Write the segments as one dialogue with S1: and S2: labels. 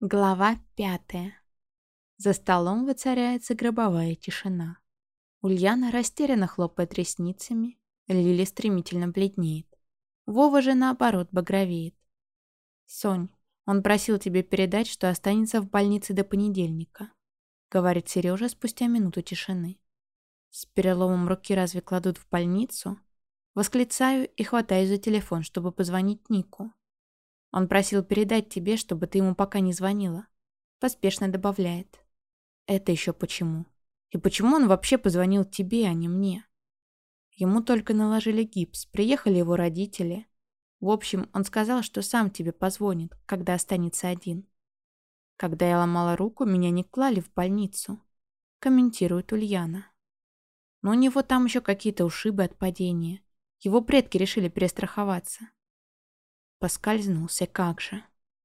S1: Глава пятая. За столом воцаряется гробовая тишина. Ульяна растерянно хлопает ресницами, Лили стремительно бледнеет. Вова же, наоборот, багровеет. «Сонь, он просил тебе передать, что останется в больнице до понедельника», говорит Сережа спустя минуту тишины. С переломом руки разве кладут в больницу? Восклицаю и хватаю за телефон, чтобы позвонить Нику. Он просил передать тебе, чтобы ты ему пока не звонила. Поспешно добавляет. Это еще почему? И почему он вообще позвонил тебе, а не мне? Ему только наложили гипс, приехали его родители. В общем, он сказал, что сам тебе позвонит, когда останется один. Когда я ломала руку, меня не клали в больницу. Комментирует Ульяна. Но у него там еще какие-то ушибы от падения. Его предки решили перестраховаться. Поскользнулся, как же.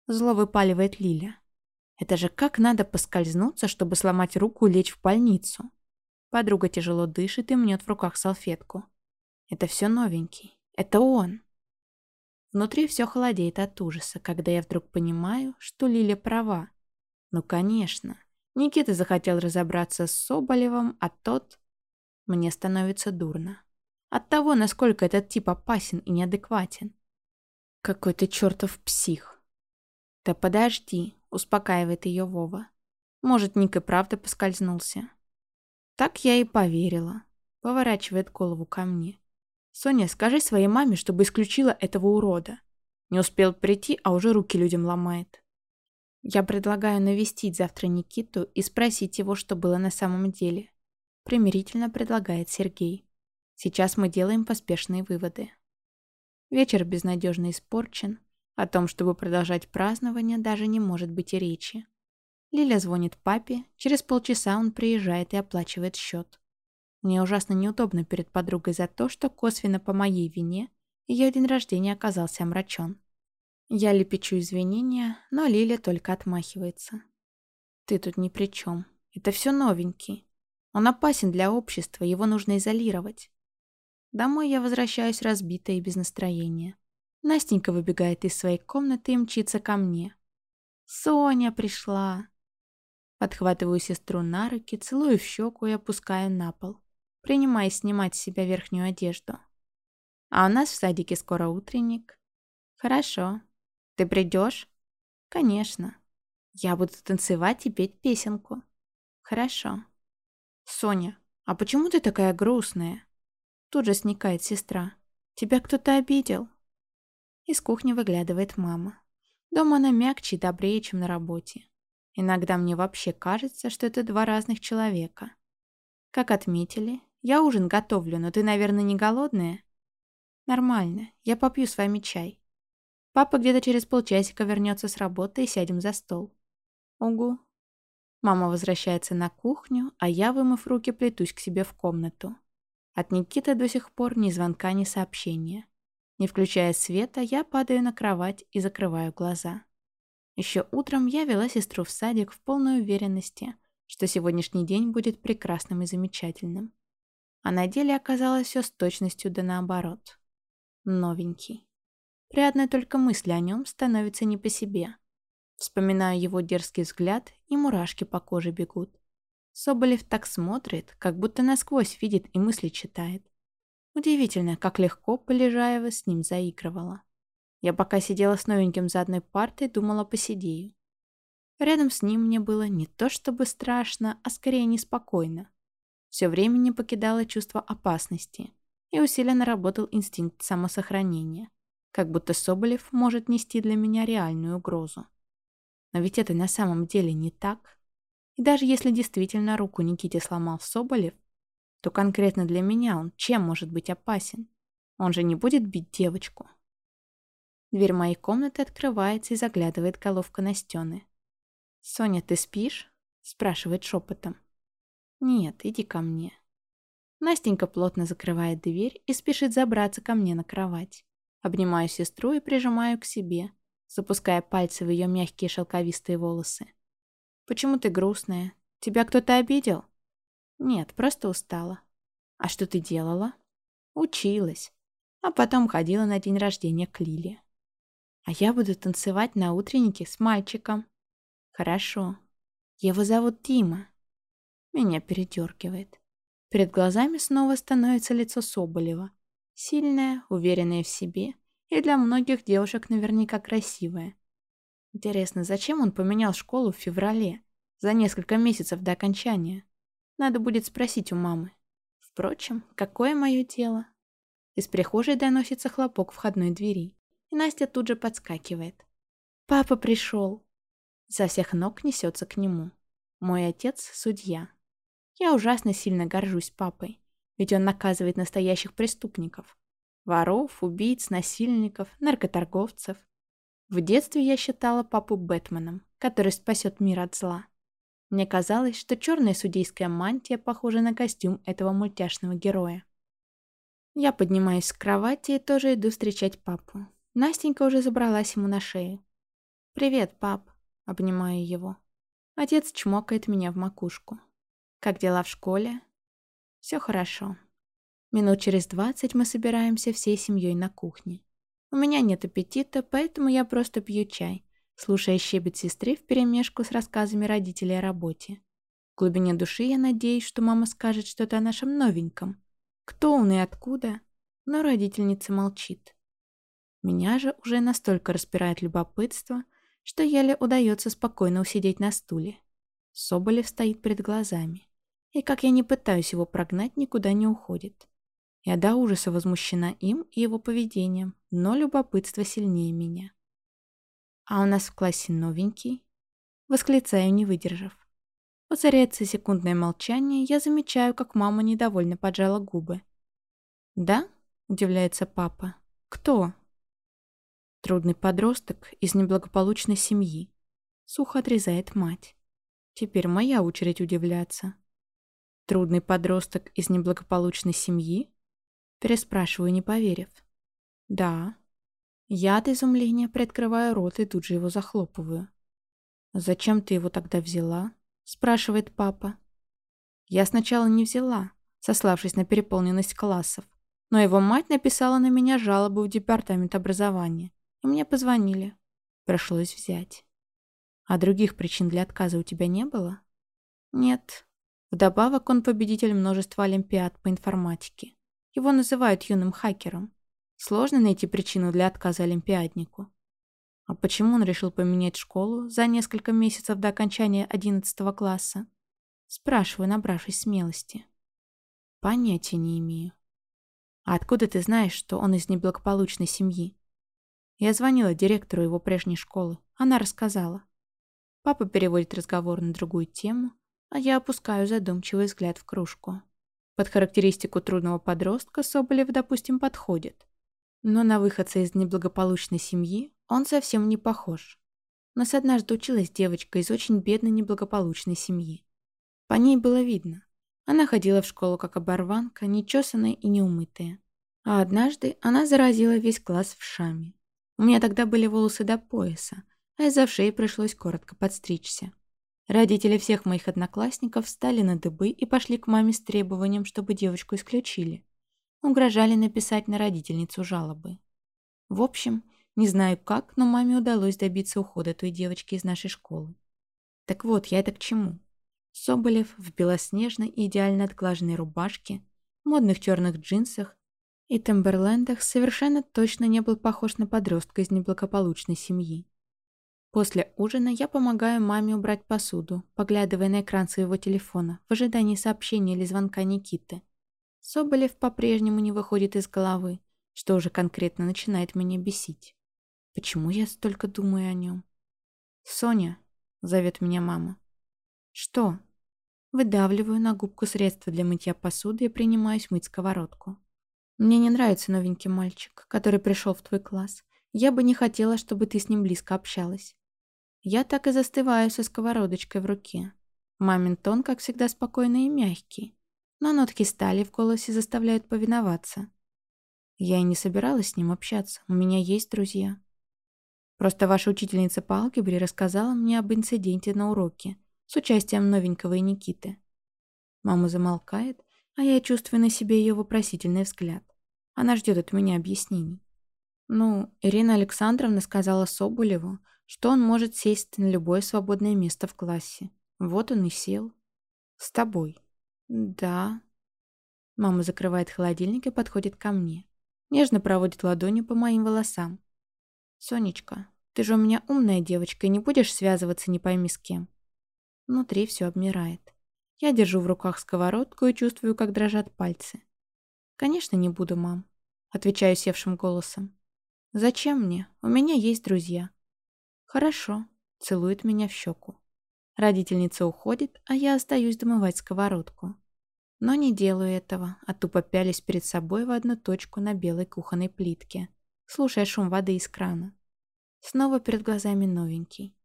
S1: Зло выпаливает Лиля. Это же как надо поскользнуться, чтобы сломать руку и лечь в больницу. Подруга тяжело дышит и мнет в руках салфетку. Это все новенький. Это он. Внутри все холодеет от ужаса, когда я вдруг понимаю, что Лиля права. Ну, конечно. Никита захотел разобраться с Соболевым, а тот... Мне становится дурно. От того, насколько этот тип опасен и неадекватен. Какой ты чертов псих. Да подожди, успокаивает ее Вова. Может, Ник и правда поскользнулся. Так я и поверила. Поворачивает голову ко мне. Соня, скажи своей маме, чтобы исключила этого урода. Не успел прийти, а уже руки людям ломает. Я предлагаю навестить завтра Никиту и спросить его, что было на самом деле. Примирительно предлагает Сергей. Сейчас мы делаем поспешные выводы. Вечер безнадежно испорчен. О том, чтобы продолжать празднование, даже не может быть и речи. Лиля звонит папе, через полчаса он приезжает и оплачивает счет. Мне ужасно неудобно перед подругой за то, что косвенно по моей вине ее день рождения оказался омрачен. Я лепечу извинения, но Лиля только отмахивается. «Ты тут ни при чем. Это все новенький. Он опасен для общества, его нужно изолировать. Домой я возвращаюсь разбитая и без настроения. Настенька выбегает из своей комнаты и мчится ко мне. «Соня пришла!» Подхватываю сестру на руки, целую в щеку и опускаю на пол, принимаясь снимать с себя верхнюю одежду. «А у нас в садике скоро утренник». «Хорошо. Ты придешь?» «Конечно. Я буду танцевать и петь песенку». «Хорошо». «Соня, а почему ты такая грустная?» Тут же сникает сестра. «Тебя кто-то обидел?» Из кухни выглядывает мама. Дома она мягче и добрее, чем на работе. Иногда мне вообще кажется, что это два разных человека. Как отметили, я ужин готовлю, но ты, наверное, не голодная? Нормально, я попью с вами чай. Папа где-то через полчасика вернется с работы и сядем за стол. Угу. Мама возвращается на кухню, а я, вымыв руки, плетусь к себе в комнату. От Никиты до сих пор ни звонка, ни сообщения. Не включая света, я падаю на кровать и закрываю глаза. Еще утром я вела сестру в садик в полной уверенности, что сегодняшний день будет прекрасным и замечательным. А на деле оказалось все с точностью да наоборот. Новенький. При одной только мысли о нем становится не по себе. Вспоминаю его дерзкий взгляд, и мурашки по коже бегут. Соболев так смотрит, как будто насквозь видит и мысли читает. Удивительно, как легко Полежаева с ним заигрывала. Я пока сидела с новеньким за одной партой, думала посидею. Рядом с ним мне было не то чтобы страшно, а скорее неспокойно. Все время не покидало чувство опасности, и усиленно работал инстинкт самосохранения, как будто Соболев может нести для меня реальную угрозу. Но ведь это на самом деле не так. И даже если действительно руку Никите сломал Соболев, то конкретно для меня он чем может быть опасен? Он же не будет бить девочку. Дверь моей комнаты открывается и заглядывает головка Настены. «Соня, ты спишь?» – спрашивает шепотом. «Нет, иди ко мне». Настенька плотно закрывает дверь и спешит забраться ко мне на кровать. Обнимаю сестру и прижимаю к себе, запуская пальцы в ее мягкие шелковистые волосы. Почему ты грустная? Тебя кто-то обидел? Нет, просто устала. А что ты делала? Училась. А потом ходила на день рождения к Лиле. А я буду танцевать на утреннике с мальчиком. Хорошо. Его зовут Дима. Меня передергивает. Перед глазами снова становится лицо Соболева. Сильное, уверенное в себе и для многих девушек наверняка красивое. Интересно, зачем он поменял школу в феврале, за несколько месяцев до окончания? Надо будет спросить у мамы. Впрочем, какое мое дело? Из прихожей доносится хлопок входной двери, и Настя тут же подскакивает. «Папа пришел!» Со всех ног несется к нему. Мой отец — судья. Я ужасно сильно горжусь папой, ведь он наказывает настоящих преступников. Воров, убийц, насильников, наркоторговцев. В детстве я считала папу Бэтменом, который спасет мир от зла. Мне казалось, что черная судейская мантия похожа на костюм этого мультяшного героя. Я поднимаюсь с кровати и тоже иду встречать папу. Настенька уже забралась ему на шею. «Привет, пап», — обнимаю его. Отец чмокает меня в макушку. «Как дела в школе?» «Все хорошо». Минут через двадцать мы собираемся всей семьей на кухне. У меня нет аппетита, поэтому я просто пью чай, слушая щебет сестры вперемешку с рассказами родителей о работе. В глубине души я надеюсь, что мама скажет что-то о нашем новеньком. Кто он и откуда? Но родительница молчит. Меня же уже настолько распирает любопытство, что еле удается спокойно усидеть на стуле. Соболев стоит перед глазами. И как я не пытаюсь его прогнать, никуда не уходит. Я до ужаса возмущена им и его поведением, но любопытство сильнее меня. А у нас в классе новенький. Восклицаю, не выдержав. Воцаряется секундное молчание, я замечаю, как мама недовольно поджала губы. «Да?» – удивляется папа. «Кто?» Трудный подросток из неблагополучной семьи. Сухо отрезает мать. Теперь моя очередь удивляться. Трудный подросток из неблагополучной семьи? Переспрашиваю, не поверив. Да. Я от изумления приоткрываю рот и тут же его захлопываю. «Зачем ты его тогда взяла?» — спрашивает папа. Я сначала не взяла, сославшись на переполненность классов, но его мать написала на меня жалобу в департамент образования, и мне позвонили. Пришлось взять. А других причин для отказа у тебя не было? Нет. Вдобавок он победитель множества олимпиад по информатике. Его называют юным хакером. Сложно найти причину для отказа олимпиаднику. А почему он решил поменять школу за несколько месяцев до окончания 11 класса? Спрашиваю, набравшись смелости. Понятия не имею. А откуда ты знаешь, что он из неблагополучной семьи? Я звонила директору его прежней школы. Она рассказала. Папа переводит разговор на другую тему, а я опускаю задумчивый взгляд в кружку. Под характеристику трудного подростка Соболев, допустим, подходит. Но на выходца из неблагополучной семьи он совсем не похож. У нас однажды училась девочка из очень бедной неблагополучной семьи. По ней было видно. Она ходила в школу как оборванка, нечесанная и неумытая. А однажды она заразила весь класс в шаме. У меня тогда были волосы до пояса, а из-за шеи пришлось коротко подстричься. Родители всех моих одноклассников встали на дыбы и пошли к маме с требованием, чтобы девочку исключили. Угрожали написать на родительницу жалобы. В общем, не знаю как, но маме удалось добиться ухода той девочки из нашей школы. Так вот, я это к чему? Соболев в белоснежной и идеально отглаженной рубашке, модных черных джинсах и Темберлендах совершенно точно не был похож на подростка из неблагополучной семьи. После ужина я помогаю маме убрать посуду, поглядывая на экран своего телефона в ожидании сообщения или звонка Никиты. Соболев по-прежнему не выходит из головы, что уже конкретно начинает меня бесить. Почему я столько думаю о нем? «Соня», — зовет меня мама. «Что?» Выдавливаю на губку средства для мытья посуды и принимаюсь мыть сковородку. «Мне не нравится новенький мальчик, который пришел в твой класс. Я бы не хотела, чтобы ты с ним близко общалась. Я так и застываю со сковородочкой в руке. Мамин тон, как всегда, спокойный и мягкий, но нотки стали в голосе заставляют повиноваться. Я и не собиралась с ним общаться, у меня есть друзья. Просто ваша учительница по алгебре рассказала мне об инциденте на уроке с участием новенького и Никиты. Мама замолкает, а я чувствую на себе ее вопросительный взгляд. Она ждет от меня объяснений. Ну, Ирина Александровна сказала Соболеву, что он может сесть на любое свободное место в классе. Вот он и сел. С тобой. Да. Мама закрывает холодильник и подходит ко мне. Нежно проводит ладонью по моим волосам. Сонечка, ты же у меня умная девочка и не будешь связываться не пойми с кем. Внутри все обмирает. Я держу в руках сковородку и чувствую, как дрожат пальцы. «Конечно, не буду, мам», — отвечаю севшим голосом. «Зачем мне? У меня есть друзья». «Хорошо», — целует меня в щеку. Родительница уходит, а я остаюсь домывать сковородку. Но не делаю этого, а тупо пялись перед собой в одну точку на белой кухонной плитке, слушая шум воды из крана. Снова перед глазами новенький.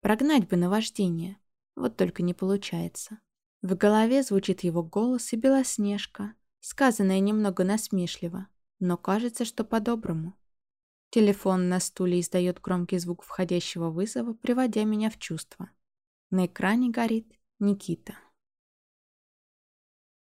S1: Прогнать бы наваждение, вот только не получается. В голове звучит его голос и Белоснежка, сказанное немного насмешливо, но кажется, что по-доброму. Телефон на стуле издает громкий звук входящего вызова, приводя меня в чувство. На экране горит Никита.